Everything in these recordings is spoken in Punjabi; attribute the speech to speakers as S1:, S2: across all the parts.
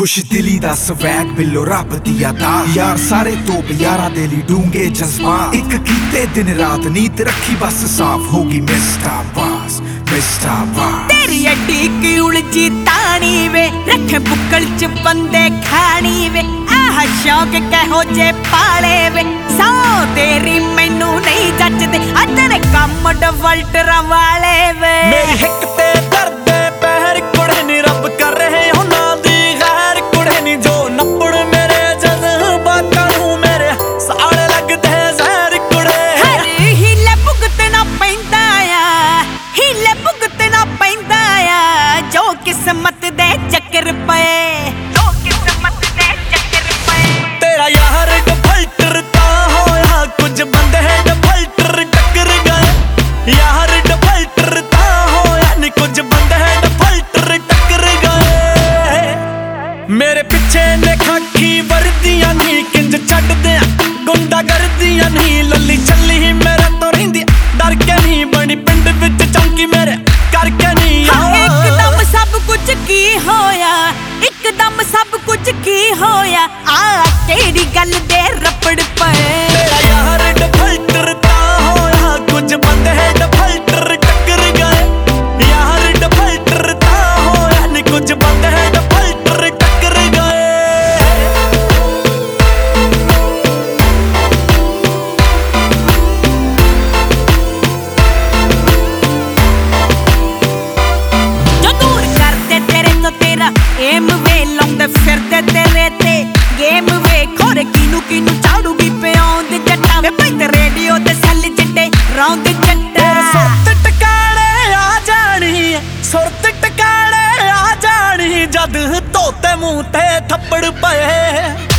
S1: ਖੁਸ਼ ਦਿਲੀ ਦਾ ਸਵੈਗ ਬਿੱਲੋ ਰੱਬ ਦੀ ਅਦਾ। ਯਾਰ ਸਾਰੇ ਤੋਂ ਯਾਰਾਂ ਦੇ ਲਈ ਡੂੰਗੇ ਜਜ਼ਬਾਤ ਇੱਕ ਕੀਤੇ ਦਿਨ ਰਾਤ ਨੀਤ ਰੱਖੀ ਬਸ ਸਾਫ਼ ਹੋਗੀ ਮਿਸਟਰ ਬਾਸ ਮਿਸਟਰ ਬਾਸ
S2: ਤੇਰੀ ਅੱਡੀ ਕੀ ਉਲਝੀ ਤਾਣੀ ਵੇ ਰੱਖੇ ਬੁੱਕਲ ਚ ਬੰਦੇ ਖਾਣੀ ਵੇ। ਆਹ ਸ਼ੌਕ ਕਹੋ ਜੇ ਪਾਲੇ ਵੇ। ਸੋ ਤੇਰੀ ਮੈਨੂੰ ਨਹੀਂ ਜੱਜਦੇ ਆ ਤੇਰੇ ਕੰਮ ਡਵਲਟਰਾਂ ਵਾਲੇ ਵੇ।
S3: ਮੇਰੀ ਹਿੱਕ ਤੇ ਦਰਦੇ
S2: ਚੱਕਰ ਪਏ। ਕਿਸਮਤ ਦੇ ਚੱਕਰ ਪਏ।
S3: ਤੇਰਾ ਯਾਰ ਡਫਲਟਰ ਤਾਂ ਹੋਇਆ ਕੁਝ ਬੰਦੇ ਡਫਲਟਰ ਟੱਕਰ ਗਏ। ਯਾਰ ਡਫਲਟਰ ਤਾਂ ਹੋਇਆ ਨੀ ਕੁਝ ਬੰਦੇ ਡਫਲਟਰ ਟੱਕਰ ਗਏ। ਮੇਰੇ ਪਿੱਛੇ ਨੇ ਖਾਕੀ ਵਰਦੀਆਂ ਨਹੀਂ ਕਿੰਜ ਛੱਡਦੇ ਗੁੰਡਾ ਕਰਦੀਆਂ ਨਹੀਂ ਲੱਲੀ ਛੱਲੀ ਮੇਰੇ ਤੋਂ ਰਹਿੰਦੀ ਡਰ ਕੇ ਨਹੀਂ ਬਣੀ ਪਿੰਡ ਵਿੱਚ ਚੌਂਕੀ ਮੇਰੇ ਕਰਕੇ ਨਹੀਂ
S2: ਹਾਂ ਇੱਕਦਮ ਕੀ ਹੋਇਆ? ਖੋਰੇ ਕਿਨੂੰ ਕਿਨੂੰ ਚਾੜੂਗੀ ਪਿਆਉਂਦ ਜੱਟਾਂ ਵੇ ਪੈਂਦੇ ਰੇਡੀਓ ਤੇ ਸੈੱਲ ਜਿੱਡੇ ਰੌਂਦ ਜੱਟਾਂ
S3: ਸੁਰਤ ਟਕਾਲੇ ਆ ਜਾਣੀ, ਸੁਰਤ ਟਕਾਲੇ ਆ ਜਾਣੀ, ਜਦ ਧੋਤੇ ਮੂੰਹ ਤੇ ਥੱਪੜ ਪਏ।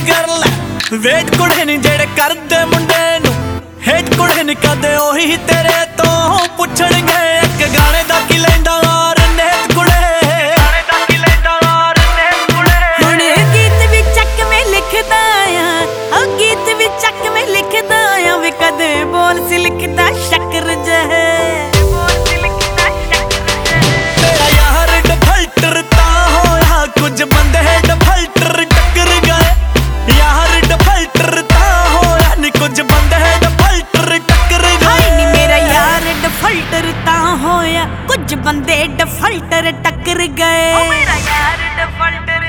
S3: ਥੋੜੀ ਕਰ ਲੈ ਵੇਟ ਕੁੜੇ ਨਹੀਂ ਜਿਹੜੇ ਕਰਦੇ ਮੁੰਡੇ ਨੂੰ। ਹੇਟ ਕੁੜੇ ਨਹੀਂ ਕਦੇ ਉਹੀ ਤੇਰੇ ਕੁਝ ਬੰਦੇ ਡਫਲਟਰ ਟੱਕਰ ਗਏ।
S2: ਓ ਮੇਰਾ ਯਾਰ ਡਫਲਟਰ